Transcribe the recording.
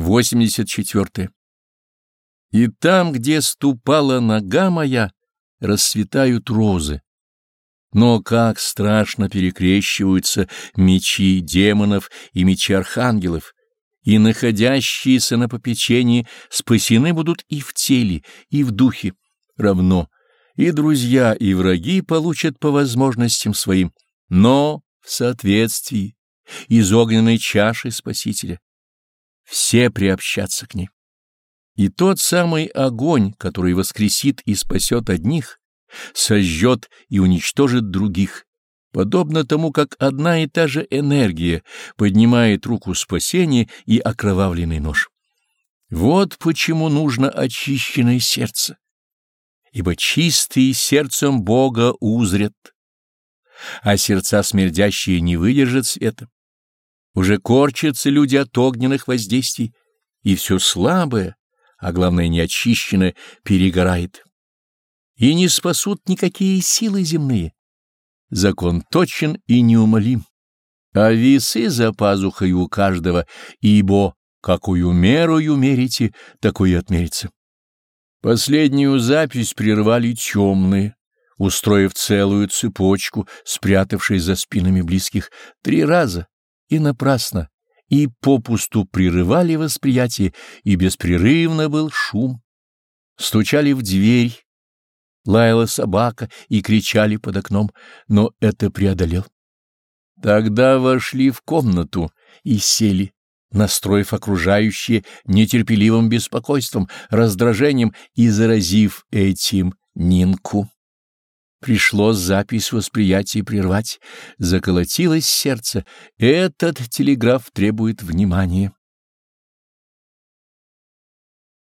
84. И там, где ступала нога моя, расцветают розы. Но как страшно перекрещиваются мечи демонов и мечи архангелов, и находящиеся на попечении спасены будут и в теле, и в духе равно, и друзья, и враги получат по возможностям своим, но в соответствии из огненной чаши Спасителя все приобщаться к ней. И тот самый огонь, который воскресит и спасет одних, сожжет и уничтожит других, подобно тому, как одна и та же энергия поднимает руку спасения и окровавленный нож. Вот почему нужно очищенное сердце, ибо чистые сердцем Бога узрят, а сердца смердящие не выдержат света. Уже корчатся люди от огненных воздействий, и все слабое, а главное неочищенное, перегорает. И не спасут никакие силы земные. Закон точен и неумолим, а весы за пазухой у каждого, ибо какую мерою мерите, такой и отмерится. Последнюю запись прервали темные, устроив целую цепочку, спрятавшись за спинами близких, три раза и напрасно, и попусту прерывали восприятие, и беспрерывно был шум. Стучали в дверь, лаяла собака и кричали под окном, но это преодолел. Тогда вошли в комнату и сели, настроив окружающие нетерпеливым беспокойством, раздражением и заразив этим Нинку. Пришлось запись восприятия прервать. Заколотилось сердце. Этот телеграф требует внимания.